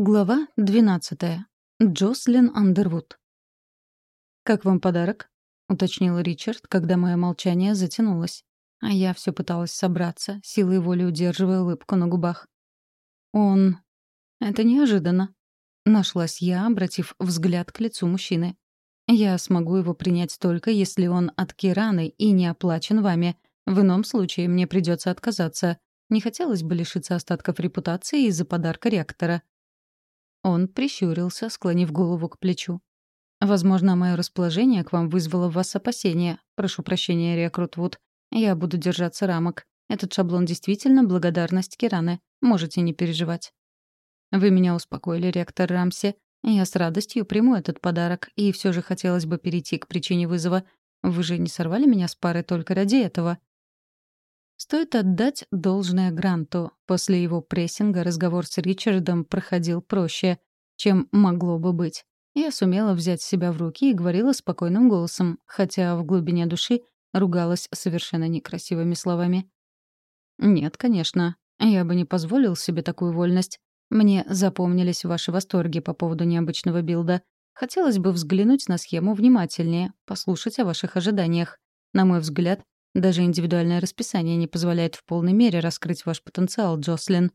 Глава 12. Джослин Андервуд. «Как вам подарок?» — уточнил Ричард, когда мое молчание затянулось. А я все пыталась собраться, силой воли удерживая улыбку на губах. «Он...» «Это неожиданно», — нашлась я, обратив взгляд к лицу мужчины. «Я смогу его принять только, если он от Кираны и не оплачен вами. В ином случае мне придется отказаться. Не хотелось бы лишиться остатков репутации из-за подарка ректора». Он прищурился, склонив голову к плечу. «Возможно, мое расположение к вам вызвало в вас опасения. Прошу прощения, рекрут Вуд. Я буду держаться рамок. Этот шаблон действительно благодарность Кираны. Можете не переживать». «Вы меня успокоили, ректор Рамси. Я с радостью приму этот подарок, и все же хотелось бы перейти к причине вызова. Вы же не сорвали меня с пары только ради этого?» Стоит отдать должное Гранту. После его прессинга разговор с Ричардом проходил проще, чем могло бы быть. Я сумела взять себя в руки и говорила спокойным голосом, хотя в глубине души ругалась совершенно некрасивыми словами. «Нет, конечно. Я бы не позволил себе такую вольность. Мне запомнились ваши восторги по поводу необычного билда. Хотелось бы взглянуть на схему внимательнее, послушать о ваших ожиданиях. На мой взгляд, даже индивидуальное расписание не позволяет в полной мере раскрыть ваш потенциал, Джослин.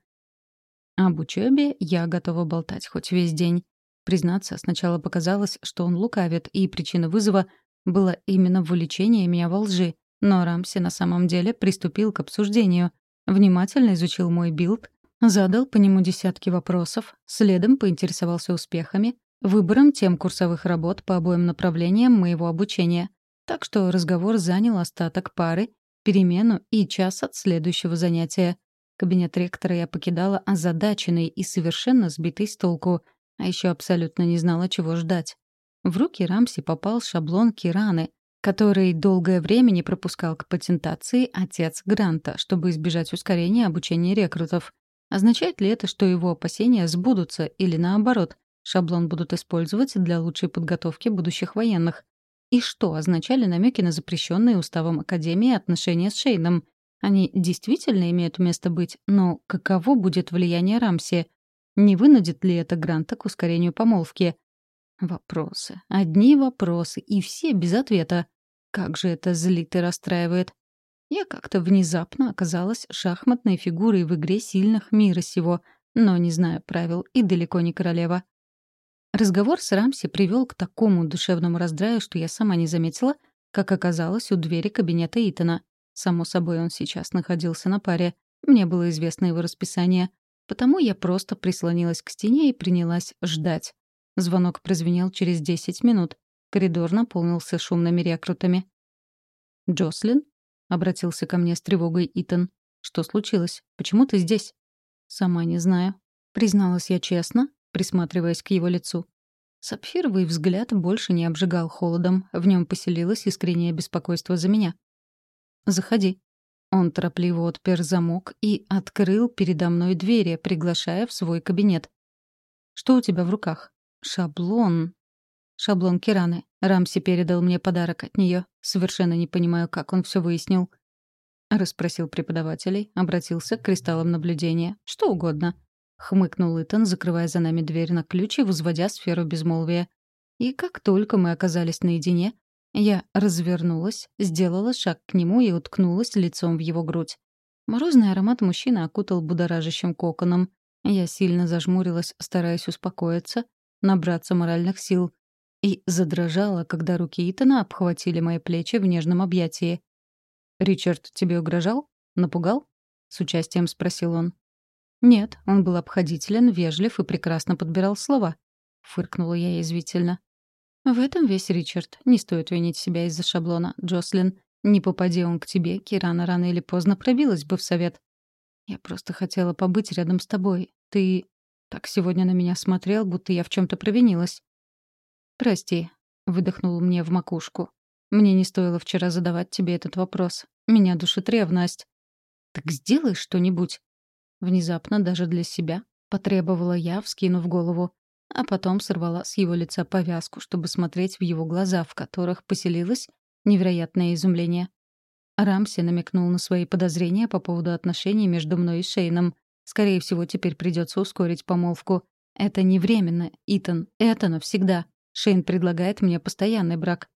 Об учебе я готова болтать хоть весь день. Признаться, сначала показалось, что он лукавит, и причина вызова была именно в увлечении меня во лжи. Но Рамси на самом деле приступил к обсуждению. Внимательно изучил мой билд, задал по нему десятки вопросов, следом поинтересовался успехами, выбором тем курсовых работ по обоим направлениям моего обучения. Так что разговор занял остаток пары, перемену и час от следующего занятия. Кабинет ректора я покидала озадаченной и совершенно сбитой с толку, а еще абсолютно не знала, чего ждать. В руки Рамси попал шаблон Кираны, который долгое время не пропускал к патентации отец Гранта, чтобы избежать ускорения обучения рекрутов. Означает ли это, что его опасения сбудутся или наоборот, шаблон будут использовать для лучшей подготовки будущих военных? И что означали намеки на запрещенные уставом Академии отношения с Шейном? Они действительно имеют место быть, но каково будет влияние Рамси? Не вынудит ли это Гранта к ускорению помолвки? Вопросы. Одни вопросы, и все без ответа. Как же это злит и расстраивает. Я как-то внезапно оказалась шахматной фигурой в игре сильных мира сего, но не знаю правил и далеко не королева. Разговор с Рамси привел к такому душевному раздраю, что я сама не заметила, как оказалось у двери кабинета Итана. Само собой, он сейчас находился на паре. Мне было известно его расписание. Потому я просто прислонилась к стене и принялась ждать. Звонок прозвенел через 10 минут. Коридор наполнился шумными рекрутами. «Джослин?» — обратился ко мне с тревогой Итан. «Что случилось? Почему ты здесь?» «Сама не знаю». Призналась я честно, присматриваясь к его лицу. Сапфировый взгляд больше не обжигал холодом, в нем поселилось искреннее беспокойство за меня. «Заходи». Он торопливо отпер замок и открыл передо мной двери, приглашая в свой кабинет. «Что у тебя в руках?» «Шаблон». «Шаблон Кираны. Рамси передал мне подарок от нее. Совершенно не понимаю, как он все выяснил». Расспросил преподавателей, обратился к кристаллам наблюдения. Что угодно. — хмыкнул Итан, закрывая за нами дверь на ключ и возводя сферу безмолвия. И как только мы оказались наедине, я развернулась, сделала шаг к нему и уткнулась лицом в его грудь. Морозный аромат мужчины окутал будоражащим коконом. Я сильно зажмурилась, стараясь успокоиться, набраться моральных сил. И задрожала, когда руки Итана обхватили мои плечи в нежном объятии. «Ричард тебе угрожал? Напугал?» — с участием спросил он. «Нет, он был обходителен, вежлив и прекрасно подбирал слова», — фыркнула я язвительно. «В этом весь Ричард. Не стоит винить себя из-за шаблона, Джослин. Не попади он к тебе, Кирана рано или поздно пробилась бы в совет. Я просто хотела побыть рядом с тобой. Ты так сегодня на меня смотрел, будто я в чем то провинилась». «Прости», — выдохнул мне в макушку. «Мне не стоило вчера задавать тебе этот вопрос. Меня душит ревность». «Так сделай что-нибудь», Внезапно даже для себя потребовала я, вскинув голову, а потом сорвала с его лица повязку, чтобы смотреть в его глаза, в которых поселилось невероятное изумление. Рамси намекнул на свои подозрения по поводу отношений между мной и Шейном. Скорее всего, теперь придется ускорить помолвку. Это не временно, Итан, это навсегда. Шейн предлагает мне постоянный брак.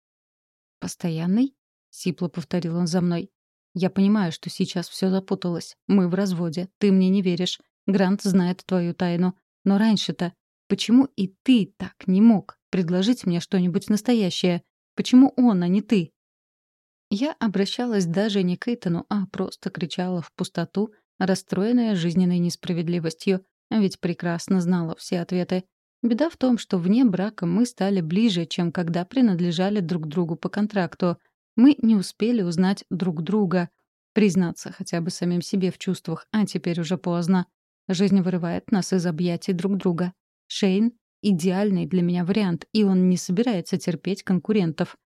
«Постоянный?» — сипло повторил он за мной. «Я понимаю, что сейчас все запуталось. Мы в разводе, ты мне не веришь. Грант знает твою тайну. Но раньше-то... Почему и ты так не мог предложить мне что-нибудь настоящее? Почему он, а не ты?» Я обращалась даже не к Итану, а просто кричала в пустоту, расстроенная жизненной несправедливостью, ведь прекрасно знала все ответы. Беда в том, что вне брака мы стали ближе, чем когда принадлежали друг другу по контракту. Мы не успели узнать друг друга, признаться хотя бы самим себе в чувствах, а теперь уже поздно. Жизнь вырывает нас из объятий друг друга. Шейн — идеальный для меня вариант, и он не собирается терпеть конкурентов.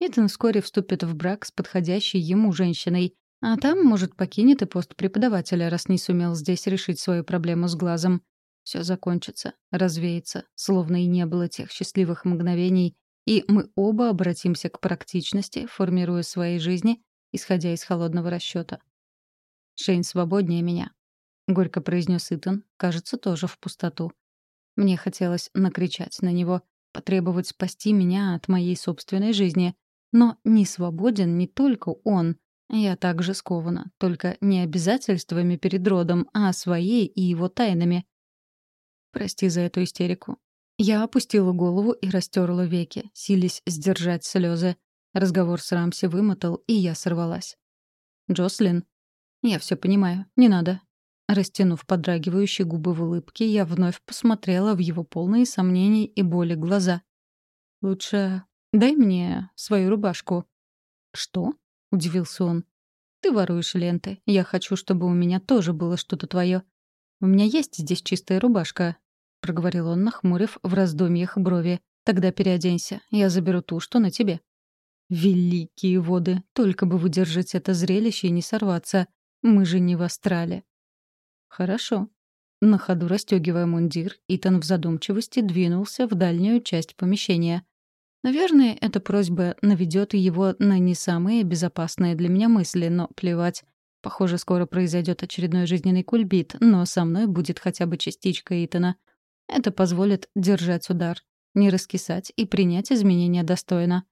Итан вскоре вступит в брак с подходящей ему женщиной, а там, может, покинет и пост преподавателя, раз не сумел здесь решить свою проблему с глазом. Все закончится, развеется, словно и не было тех счастливых мгновений, и мы оба обратимся к практичности, формируя свои жизни, исходя из холодного расчета. «Шейн свободнее меня», — горько произнес Итан, кажется, тоже в пустоту. Мне хотелось накричать на него, потребовать спасти меня от моей собственной жизни, но не свободен не только он. Я также скована, только не обязательствами перед родом, а своей и его тайнами. Прости за эту истерику. Я опустила голову и растерла веки, силясь сдержать слезы. Разговор с Рамси вымотал, и я сорвалась. «Джослин?» «Я все понимаю. Не надо». Растянув подрагивающие губы в улыбке, я вновь посмотрела в его полные сомнений и боли глаза. «Лучше «Дай мне свою рубашку». «Что?» — удивился он. «Ты воруешь ленты. Я хочу, чтобы у меня тоже было что-то твое. У меня есть здесь чистая рубашка», — проговорил он, нахмурив в раздумьях брови. «Тогда переоденься. Я заберу ту, что на тебе». «Великие воды! Только бы выдержать это зрелище и не сорваться. Мы же не в астрале». «Хорошо». На ходу расстегивая мундир, Итан в задумчивости двинулся в дальнюю часть помещения. Наверное, эта просьба наведет его на не самые безопасные для меня мысли, но плевать. Похоже, скоро произойдет очередной жизненный кульбит, но со мной будет хотя бы частичка Итана. Это позволит держать удар, не раскисать и принять изменения достойно.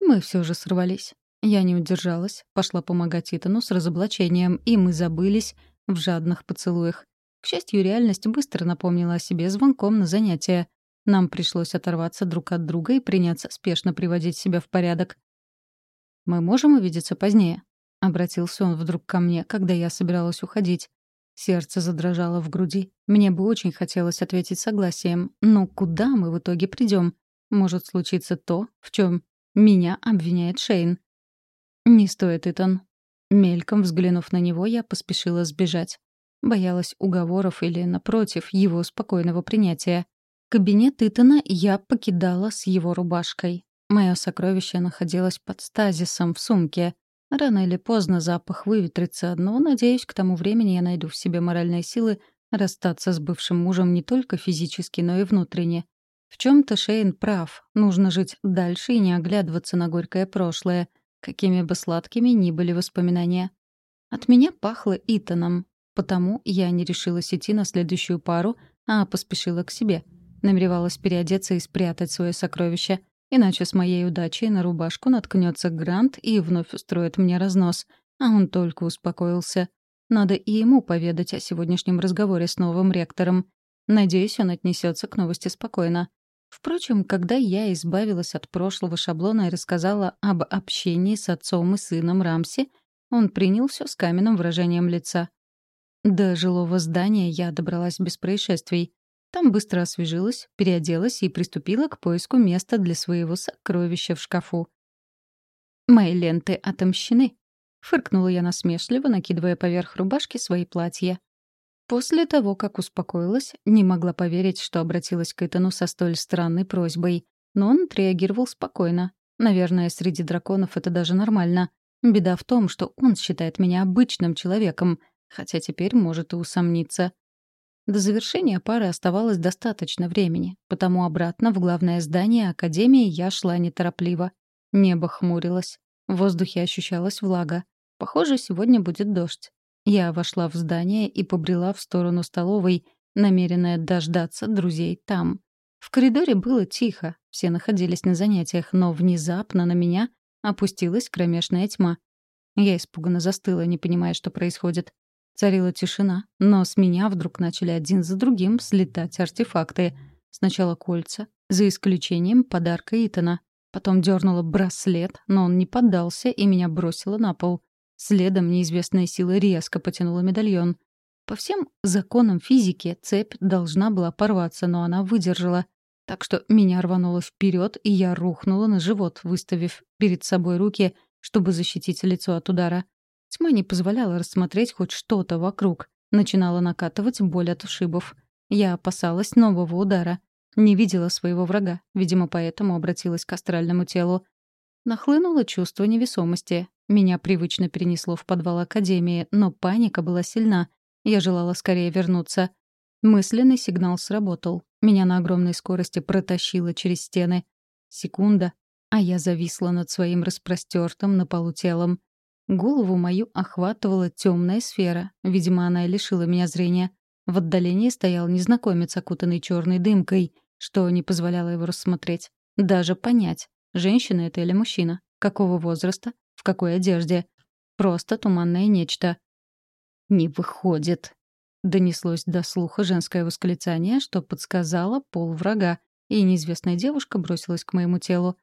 Мы все же сорвались. Я не удержалась, пошла помогать Итану с разоблачением, и мы забылись в жадных поцелуях. К счастью, реальность быстро напомнила о себе звонком на занятия. Нам пришлось оторваться друг от друга и приняться спешно приводить себя в порядок. «Мы можем увидеться позднее?» — обратился он вдруг ко мне, когда я собиралась уходить. Сердце задрожало в груди. Мне бы очень хотелось ответить согласием. Но куда мы в итоге придем? Может случиться то, в чем меня обвиняет Шейн. «Не стоит, Итан». Мельком взглянув на него, я поспешила сбежать. Боялась уговоров или, напротив, его спокойного принятия. Кабинет Итана я покидала с его рубашкой. Мое сокровище находилось под стазисом в сумке. Рано или поздно запах выветрится, но, надеюсь, к тому времени я найду в себе моральные силы расстаться с бывшим мужем не только физически, но и внутренне. В чем то Шейн прав. Нужно жить дальше и не оглядываться на горькое прошлое, какими бы сладкими ни были воспоминания. От меня пахло Итаном, потому я не решилась идти на следующую пару, а поспешила к себе — Намеревалась переодеться и спрятать свое сокровище. Иначе с моей удачей на рубашку наткнется Грант и вновь устроит мне разнос. А он только успокоился. Надо и ему поведать о сегодняшнем разговоре с новым ректором. Надеюсь, он отнесется к новости спокойно. Впрочем, когда я избавилась от прошлого шаблона и рассказала об общении с отцом и сыном Рамси, он принял все с каменным выражением лица. До жилого здания я добралась без происшествий. Там быстро освежилась, переоделась и приступила к поиску места для своего сокровища в шкафу. «Мои ленты отомщены», — фыркнула я насмешливо, накидывая поверх рубашки свои платья. После того, как успокоилась, не могла поверить, что обратилась к Итану со столь странной просьбой. Но он отреагировал спокойно. Наверное, среди драконов это даже нормально. Беда в том, что он считает меня обычным человеком, хотя теперь может и усомниться. До завершения пары оставалось достаточно времени, потому обратно в главное здание Академии я шла неторопливо. Небо хмурилось. В воздухе ощущалась влага. Похоже, сегодня будет дождь. Я вошла в здание и побрела в сторону столовой, намеренная дождаться друзей там. В коридоре было тихо, все находились на занятиях, но внезапно на меня опустилась кромешная тьма. Я испуганно застыла, не понимая, что происходит. Царила тишина, но с меня вдруг начали один за другим слетать артефакты. Сначала кольца, за исключением подарка Итана. Потом дернула браслет, но он не поддался и меня бросило на пол. Следом неизвестная сила резко потянула медальон. По всем законам физики цепь должна была порваться, но она выдержала. Так что меня рвануло вперед, и я рухнула на живот, выставив перед собой руки, чтобы защитить лицо от удара. Тьма не позволяла рассмотреть хоть что-то вокруг. Начинала накатывать боль от ушибов. Я опасалась нового удара. Не видела своего врага, видимо, поэтому обратилась к астральному телу. Нахлынуло чувство невесомости. Меня привычно перенесло в подвал Академии, но паника была сильна. Я желала скорее вернуться. Мысленный сигнал сработал. Меня на огромной скорости протащило через стены. Секунда, а я зависла над своим распростертым на полу телом. Голову мою охватывала темная сфера. Видимо, она и лишила меня зрения. В отдалении стоял незнакомец, окутанный черной дымкой, что не позволяло его рассмотреть. Даже понять, женщина это или мужчина, какого возраста, в какой одежде. Просто туманное нечто. «Не выходит», — донеслось до слуха женское восклицание, что подсказало пол врага, и неизвестная девушка бросилась к моему телу.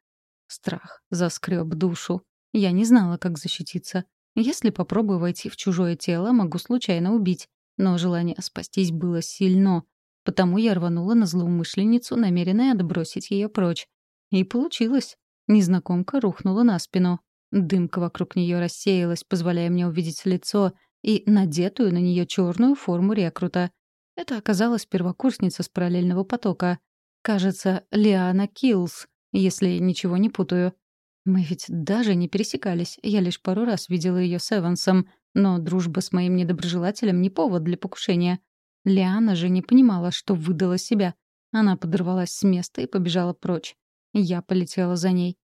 Страх заскреб душу. Я не знала, как защититься. Если попробую войти в чужое тело, могу случайно убить. Но желание спастись было сильно, потому я рванула на злоумышленницу, намеренная отбросить ее прочь. И получилось. Незнакомка рухнула на спину. Дымка вокруг нее рассеялась, позволяя мне увидеть лицо и надетую на нее черную форму рекрута. Это оказалась первокурсница с параллельного потока. Кажется, Лиана Киллс, если ничего не путаю. Мы ведь даже не пересекались. Я лишь пару раз видела ее с Эвансом, но дружба с моим недоброжелателем не повод для покушения. Лиана же не понимала, что выдала себя. Она подорвалась с места и побежала прочь. Я полетела за ней.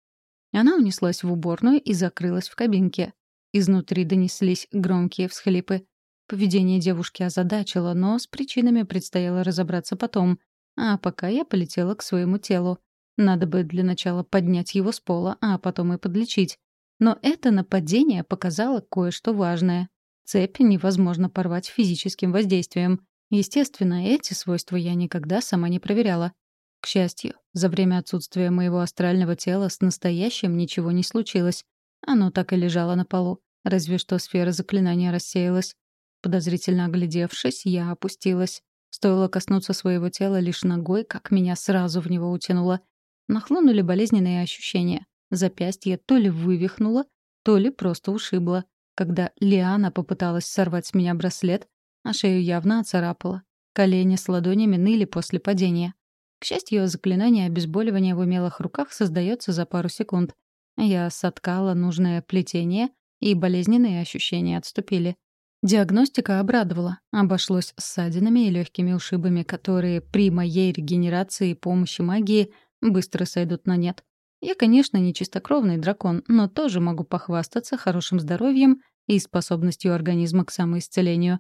Она унеслась в уборную и закрылась в кабинке. Изнутри донеслись громкие всхлипы. Поведение девушки озадачило, но с причинами предстояло разобраться потом. А пока я полетела к своему телу. Надо бы для начала поднять его с пола, а потом и подлечить. Но это нападение показало кое-что важное. Цепь невозможно порвать физическим воздействием. Естественно, эти свойства я никогда сама не проверяла. К счастью, за время отсутствия моего астрального тела с настоящим ничего не случилось. Оно так и лежало на полу, разве что сфера заклинания рассеялась. Подозрительно оглядевшись, я опустилась. Стоило коснуться своего тела лишь ногой, как меня сразу в него утянуло. Нахлынули болезненные ощущения. Запястье то ли вывихнуло, то ли просто ушибло, когда Лиана попыталась сорвать с меня браслет, а шею явно оцарапала. Колени с ладонями ныли после падения. К счастью, заклинание обезболивания в умелых руках создается за пару секунд. Я соткала нужное плетение, и болезненные ощущения отступили. Диагностика обрадовала. Обошлось ссадинами и легкими ушибами, которые при моей регенерации и помощи магии быстро сойдут на нет. Я, конечно, не чистокровный дракон, но тоже могу похвастаться хорошим здоровьем и способностью организма к самоисцелению.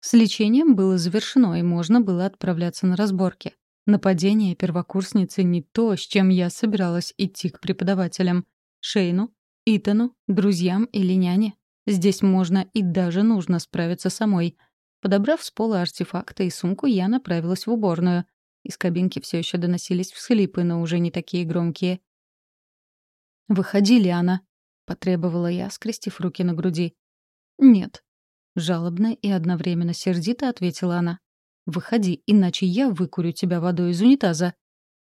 С лечением было завершено, и можно было отправляться на разборки. Нападение первокурсницы не то, с чем я собиралась идти к преподавателям. Шейну, Итану, друзьям или няне. Здесь можно и даже нужно справиться самой. Подобрав с пола артефакты и сумку, я направилась в уборную. Из кабинки все еще доносились всхлипы, но уже не такие громкие. «Выходи, Лиана!» — потребовала я, скрестив руки на груди. «Нет». Жалобно и одновременно сердито ответила она. «Выходи, иначе я выкурю тебя водой из унитаза».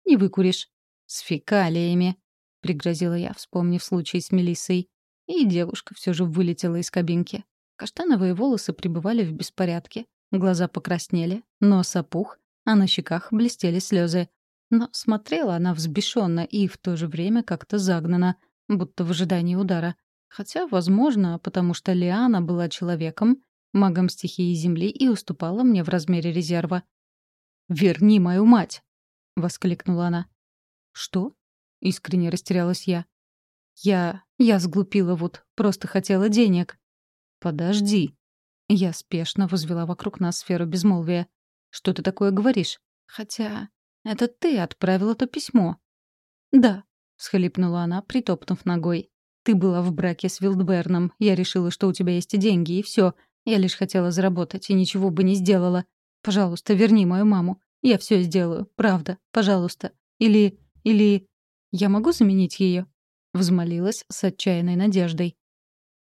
«Не выкуришь». «С фекалиями», — пригрозила я, вспомнив случай с Мелиссой. И девушка все же вылетела из кабинки. Каштановые волосы пребывали в беспорядке, глаза покраснели, нос опух, а на щеках блестели слезы. Но смотрела она взбешенно и в то же время как-то загнана, будто в ожидании удара. Хотя, возможно, потому что Лиана была человеком, магом стихии Земли и уступала мне в размере резерва. «Верни мою мать!» — воскликнула она. «Что?» — искренне растерялась я. «Я... я сглупила вот, просто хотела денег». «Подожди». Я спешно возвела вокруг нас сферу безмолвия. «Что ты такое говоришь? Хотя это ты отправила то письмо». «Да», — схлипнула она, притопнув ногой. «Ты была в браке с Вилдберном. Я решила, что у тебя есть деньги, и все. Я лишь хотела заработать и ничего бы не сделала. Пожалуйста, верни мою маму. Я все сделаю. Правда. Пожалуйста. Или... Или... Я могу заменить ее? Взмолилась с отчаянной надеждой.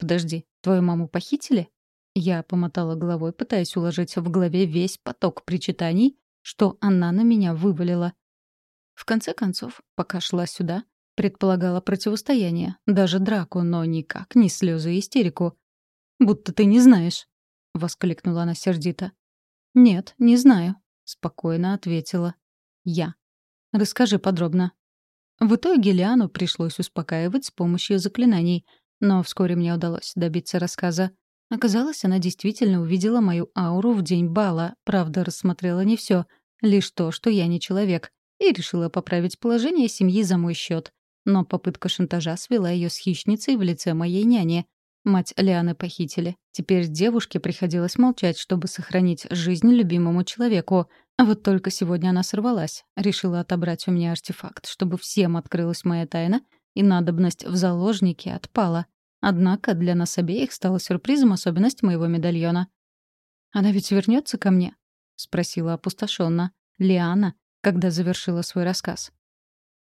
«Подожди, твою маму похитили?» Я помотала головой, пытаясь уложить в голове весь поток причитаний, что она на меня вывалила. В конце концов, пока шла сюда, предполагала противостояние, даже драку, но никак не слезы и истерику. «Будто ты не знаешь», — воскликнула она сердито. «Нет, не знаю», — спокойно ответила. «Я». «Расскажи подробно». В итоге Лиану пришлось успокаивать с помощью заклинаний, но вскоре мне удалось добиться рассказа. Оказалось, она действительно увидела мою ауру в день бала, правда, рассмотрела не все, лишь то, что я не человек, и решила поправить положение семьи за мой счет. Но попытка шантажа свела ее с хищницей в лице моей няни. Мать Лианы похитили. Теперь девушке приходилось молчать, чтобы сохранить жизнь любимому человеку. А вот только сегодня она сорвалась. Решила отобрать у меня артефакт, чтобы всем открылась моя тайна, и надобность в заложнике отпала. Однако для нас обеих стала сюрпризом особенность моего медальона. «Она ведь вернется ко мне?» — спросила опустошенно Лиана, когда завершила свой рассказ.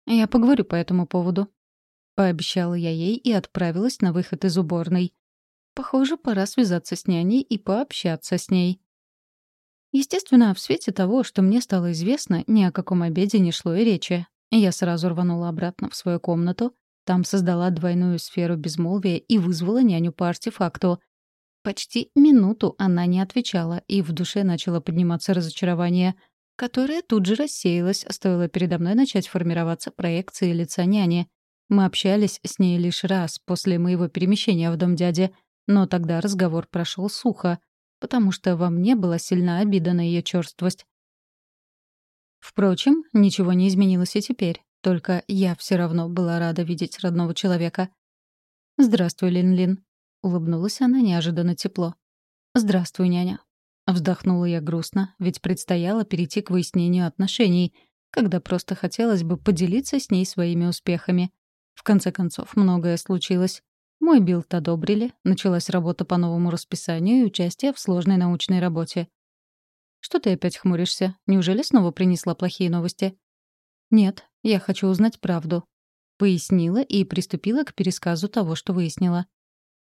«Я поговорю по этому поводу», — пообещала я ей и отправилась на выход из уборной. Похоже, пора связаться с няней и пообщаться с ней. Естественно, в свете того, что мне стало известно, ни о каком обеде не шло и речи. Я сразу рванула обратно в свою комнату, там создала двойную сферу безмолвия и вызвала няню по артефакту. Почти минуту она не отвечала, и в душе начало подниматься разочарование, которое тут же рассеялось, стоило передо мной начать формироваться проекции лица няни. Мы общались с ней лишь раз после моего перемещения в дом дяди, но тогда разговор прошел сухо, потому что во мне была сильна обида на ее черствость. Впрочем, ничего не изменилось и теперь. Только я все равно была рада видеть родного человека. «Здравствуй, Лин-Лин», — улыбнулась она неожиданно тепло. «Здравствуй, няня». Вздохнула я грустно, ведь предстояло перейти к выяснению отношений, когда просто хотелось бы поделиться с ней своими успехами. В конце концов, многое случилось. Мой билд одобрили, началась работа по новому расписанию и участие в сложной научной работе. «Что ты опять хмуришься? Неужели снова принесла плохие новости?» «Нет, я хочу узнать правду», — пояснила и приступила к пересказу того, что выяснила.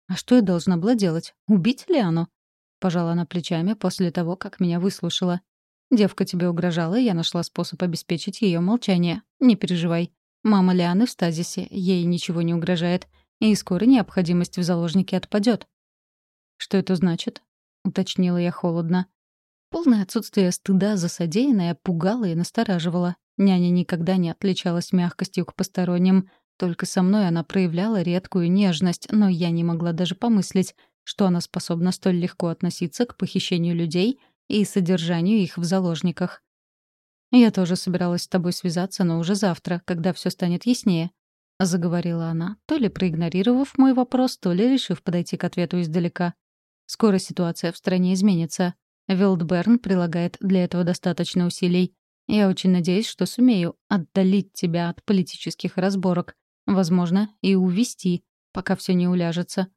«А что я должна была делать? Убить Лиану?» Пожала она плечами после того, как меня выслушала. «Девка тебе угрожала, и я нашла способ обеспечить ее молчание. Не переживай. Мама Лианы в стазисе, ей ничего не угрожает, и скоро необходимость в заложнике отпадет. «Что это значит?» — уточнила я холодно. Полное отсутствие стыда за содеянное пугало и настораживало. Няня никогда не отличалась мягкостью к посторонним. Только со мной она проявляла редкую нежность, но я не могла даже помыслить, что она способна столь легко относиться к похищению людей и содержанию их в заложниках. «Я тоже собиралась с тобой связаться, но уже завтра, когда все станет яснее», — заговорила она, то ли проигнорировав мой вопрос, то ли решив подойти к ответу издалека. «Скоро ситуация в стране изменится. Вилдберн прилагает для этого достаточно усилий. Я очень надеюсь, что сумею отдалить тебя от политических разборок, возможно, и увести, пока все не уляжется.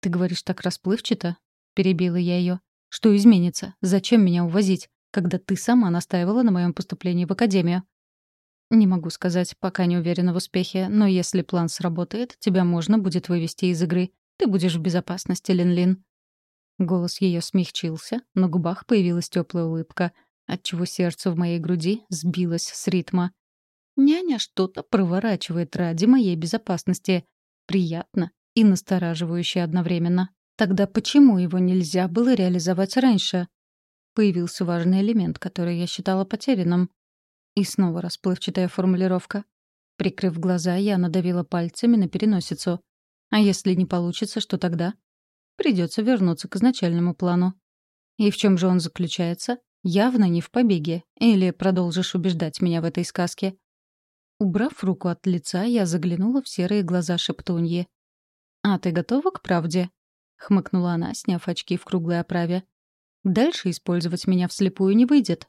Ты говоришь так расплывчато, перебила я ее. Что изменится? Зачем меня увозить, когда ты сама настаивала на моем поступлении в академию? Не могу сказать, пока не уверена в успехе, но если план сработает, тебя можно будет вывести из игры. Ты будешь в безопасности, Лин-Лин. Голос ее смягчился, на губах появилась теплая улыбка — отчего сердце в моей груди сбилось с ритма. Няня что-то проворачивает ради моей безопасности. Приятно и настораживающе одновременно. Тогда почему его нельзя было реализовать раньше? Появился важный элемент, который я считала потерянным. И снова расплывчатая формулировка. Прикрыв глаза, я надавила пальцами на переносицу. А если не получится, что тогда? Придется вернуться к изначальному плану. И в чем же он заключается? Явно не в побеге. Или продолжишь убеждать меня в этой сказке?» Убрав руку от лица, я заглянула в серые глаза шептуньи. «А ты готова к правде?» — хмыкнула она, сняв очки в круглой оправе. «Дальше использовать меня вслепую не выйдет».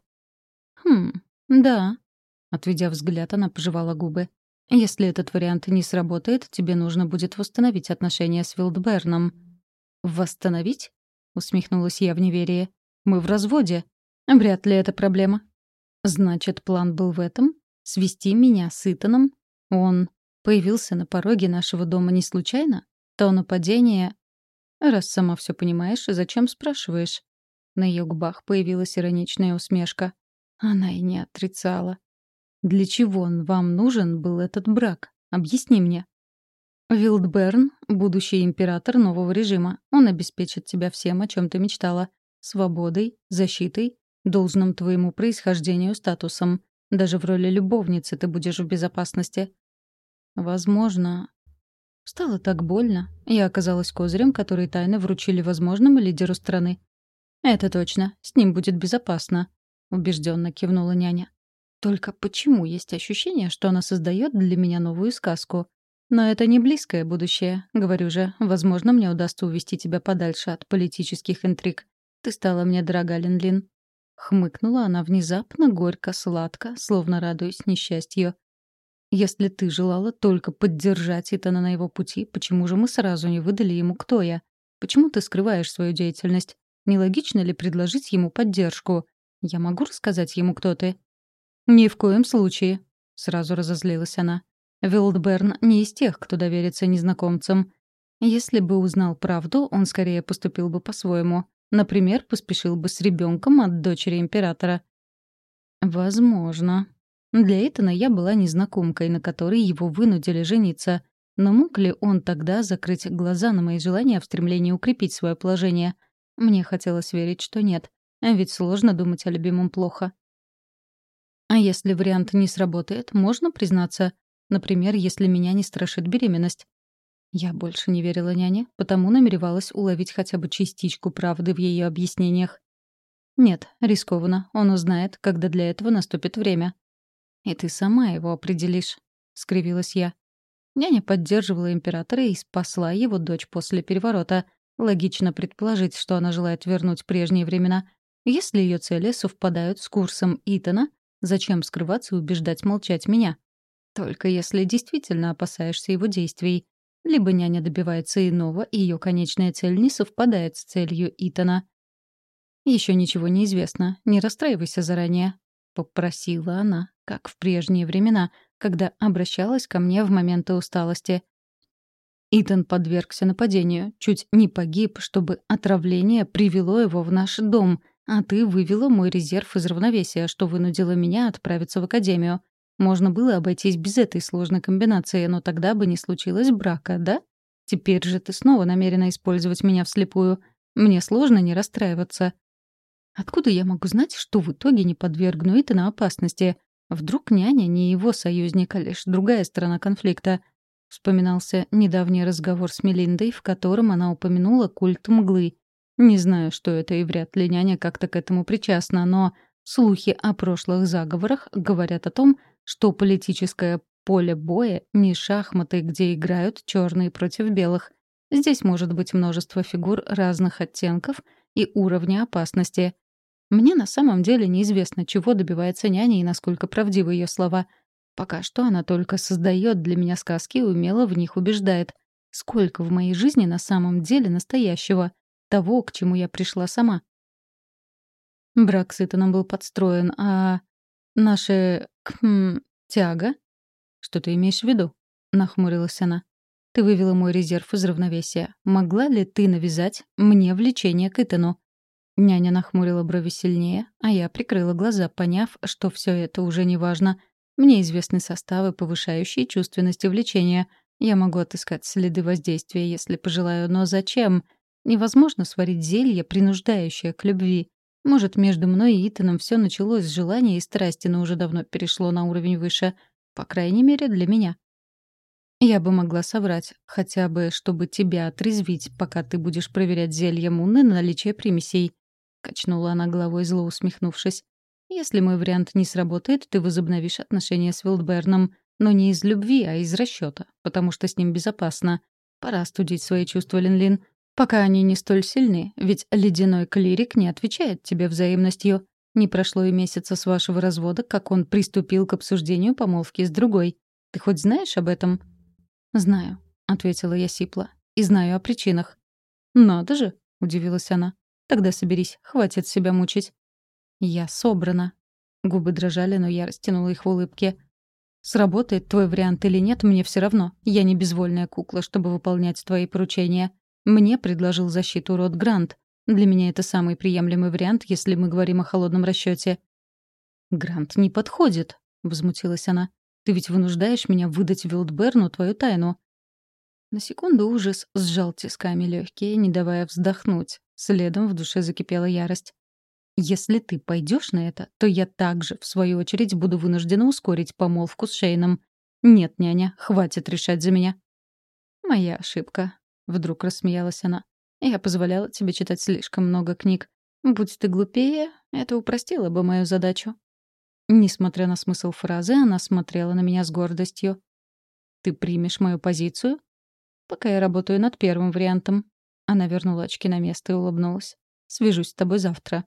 «Хм, да», — отведя взгляд, она пожевала губы. «Если этот вариант не сработает, тебе нужно будет восстановить отношения с Вилдберном». «Восстановить?» — усмехнулась я в неверии. «Мы в разводе. Вряд ли это проблема». «Значит, план был в этом? Свести меня с Итаном? Он появился на пороге нашего дома не случайно? То нападение Раз сама все понимаешь, зачем спрашиваешь? На ее губах появилась ироничная усмешка. Она и не отрицала. Для чего он вам нужен был этот брак? Объясни мне. Вилдберн — будущий император нового режима. Он обеспечит тебя всем, о чем ты мечтала. Свободой, защитой, должным твоему происхождению статусом. Даже в роли любовницы ты будешь в безопасности. Возможно, Стало так больно. Я оказалась козырем, который тайно вручили возможному лидеру страны. «Это точно. С ним будет безопасно», — убежденно кивнула няня. «Только почему есть ощущение, что она создает для меня новую сказку? Но это не близкое будущее. Говорю же, возможно, мне удастся увести тебя подальше от политических интриг. Ты стала мне дорога, Линлин». Хмыкнула она внезапно, горько, сладко, словно радуясь несчастью. Если ты желала только поддержать Итана на его пути, почему же мы сразу не выдали ему, кто я? Почему ты скрываешь свою деятельность? Нелогично ли предложить ему поддержку? Я могу рассказать ему, кто ты?» «Ни в коем случае», — сразу разозлилась она. «Вилдберн не из тех, кто доверится незнакомцам. Если бы узнал правду, он скорее поступил бы по-своему. Например, поспешил бы с ребенком от дочери императора». «Возможно», для Эйтона я была незнакомкой, на которой его вынудили жениться. Но мог ли он тогда закрыть глаза на мои желания в стремлении укрепить свое положение? Мне хотелось верить, что нет. А ведь сложно думать о любимом плохо. А если вариант не сработает, можно признаться. Например, если меня не страшит беременность. Я больше не верила няне, потому намеревалась уловить хотя бы частичку правды в ее объяснениях. Нет, рискованно. Он узнает, когда для этого наступит время. «И ты сама его определишь», — скривилась я. Няня поддерживала императора и спасла его дочь после переворота. Логично предположить, что она желает вернуть прежние времена. Если ее цели совпадают с курсом Итана, зачем скрываться и убеждать молчать меня? Только если действительно опасаешься его действий. Либо няня добивается иного, и ее конечная цель не совпадает с целью Итана. Еще ничего не известно, не расстраивайся заранее. — попросила она, как в прежние времена, когда обращалась ко мне в моменты усталости. Итан подвергся нападению, чуть не погиб, чтобы отравление привело его в наш дом, а ты вывела мой резерв из равновесия, что вынудило меня отправиться в академию. Можно было обойтись без этой сложной комбинации, но тогда бы не случилось брака, да? Теперь же ты снова намерена использовать меня вслепую. Мне сложно не расстраиваться. Откуда я могу знать, что в итоге не подвергну Итана опасности? Вдруг няня не его союзник, а лишь другая сторона конфликта? Вспоминался недавний разговор с Мелиндой, в котором она упомянула культ мглы. Не знаю, что это, и вряд ли няня как-то к этому причастна, но слухи о прошлых заговорах говорят о том, что политическое поле боя не шахматы, где играют черные против белых. Здесь может быть множество фигур разных оттенков и уровня опасности. Мне на самом деле неизвестно, чего добивается няня и насколько правдивы ее слова. Пока что она только создает для меня сказки и умело в них убеждает. Сколько в моей жизни на самом деле настоящего, того, к чему я пришла сама. Брак с Итаном был подстроен, а наша... Хм, тяга? Что ты имеешь в виду? Нахмурилась она. Ты вывела мой резерв из равновесия. Могла ли ты навязать мне влечение к Итану? Няня нахмурила брови сильнее, а я прикрыла глаза, поняв, что все это уже не важно. Мне известны составы, повышающие чувственность и влечение. Я могу отыскать следы воздействия, если пожелаю, но зачем? Невозможно сварить зелье, принуждающее к любви. Может, между мной и Итаном все началось с желания и страсти, но уже давно перешло на уровень выше. По крайней мере, для меня. Я бы могла соврать, хотя бы, чтобы тебя отрезвить, пока ты будешь проверять зелье Муны на наличие примесей. Качнула она головой, зло усмехнувшись. «Если мой вариант не сработает, ты возобновишь отношения с Вилдберном, но не из любви, а из расчета, потому что с ним безопасно. Пора студить свои чувства, Лин-Лин. Пока они не столь сильны, ведь ледяной клирик не отвечает тебе взаимностью. Не прошло и месяца с вашего развода, как он приступил к обсуждению помолвки с другой. Ты хоть знаешь об этом?» «Знаю», — ответила я сипло. «И знаю о причинах». «Надо же», — удивилась она. «Тогда соберись, хватит себя мучить». «Я собрана». Губы дрожали, но я растянула их в улыбке. «Сработает твой вариант или нет, мне все равно. Я не безвольная кукла, чтобы выполнять твои поручения. Мне предложил защиту Род Грант. Для меня это самый приемлемый вариант, если мы говорим о холодном расчете. «Грант не подходит», — возмутилась она. «Ты ведь вынуждаешь меня выдать Вилдберну твою тайну». На секунду ужас сжал тисками легкие, не давая вздохнуть. Следом в душе закипела ярость. «Если ты пойдешь на это, то я также, в свою очередь, буду вынуждена ускорить помолвку с Шейном. Нет, няня, хватит решать за меня». «Моя ошибка», Вдруг рассмеялась она. «Я позволяла тебе читать слишком много книг. Будь ты глупее, это упростило бы мою задачу». Несмотря на смысл фразы, она смотрела на меня с гордостью. «Ты примешь мою позицию?» «Пока я работаю над первым вариантом». Она вернула очки на место и улыбнулась. «Свяжусь с тобой завтра».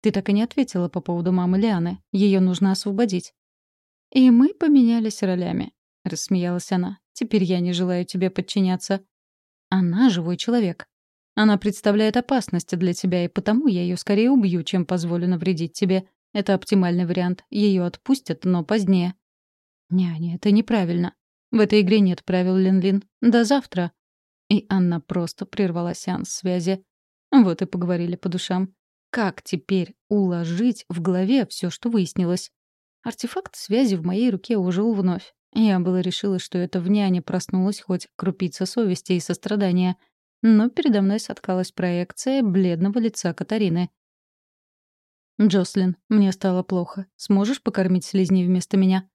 «Ты так и не ответила по поводу мамы Лианы. Ее нужно освободить». «И мы поменялись ролями», — рассмеялась она. «Теперь я не желаю тебе подчиняться. Она живой человек. Она представляет опасность для тебя, и потому я ее скорее убью, чем позволю навредить тебе. Это оптимальный вариант. Ее отпустят, но позднее. Няня, это неправильно. В этой игре нет правил, Лин-Лин. До завтра. И Анна просто прервала сеанс связи. Вот и поговорили по душам. Как теперь уложить в голове все, что выяснилось? Артефакт связи в моей руке ожил вновь. Я было решила, что это в няне проснулась хоть крупица совести и сострадания. Но передо мной соткалась проекция бледного лица Катарины. «Джослин, мне стало плохо. Сможешь покормить слизней вместо меня?»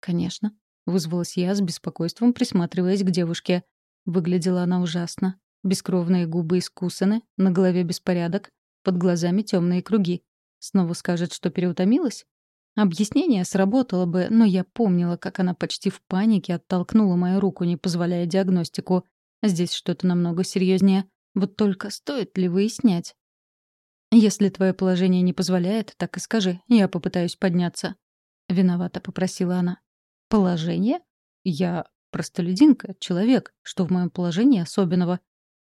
«Конечно», — вызвалась я с беспокойством, присматриваясь к девушке. Выглядела она ужасно. Бескровные губы искусаны, на голове беспорядок, под глазами темные круги. Снова скажет, что переутомилась? Объяснение сработало бы, но я помнила, как она почти в панике оттолкнула мою руку, не позволяя диагностику. Здесь что-то намного серьезнее. Вот только стоит ли выяснять? «Если твое положение не позволяет, так и скажи. Я попытаюсь подняться». Виновато попросила она. «Положение? Я простолюдинка, человек. Что в моем положении особенного?»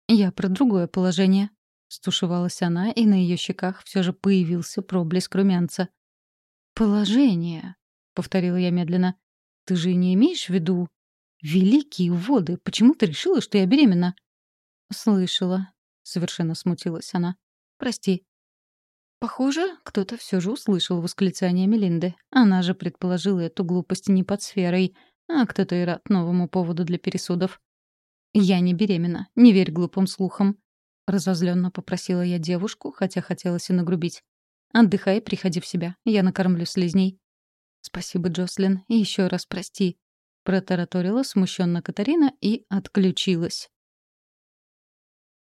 «Я про другое положение». Стушевалась она, и на ее щеках все же появился проблеск румянца. «Положение», — повторила я медленно. «Ты же не имеешь в виду...» «Великие воды! Почему ты решила, что я беременна?» «Слышала», — совершенно смутилась она. «Прости». Похоже, кто-то все же услышал восклицание Мелинды. Она же предположила эту глупость не под сферой, а кто-то и рад новому поводу для пересудов. «Я не беременна, не верь глупым слухам», — разозленно попросила я девушку, хотя хотелось и нагрубить. Отдыхай, приходи в себя. Я накормлю слизней». «Спасибо, Джослин. И еще раз прости», — протараторила смущенно Катарина и отключилась.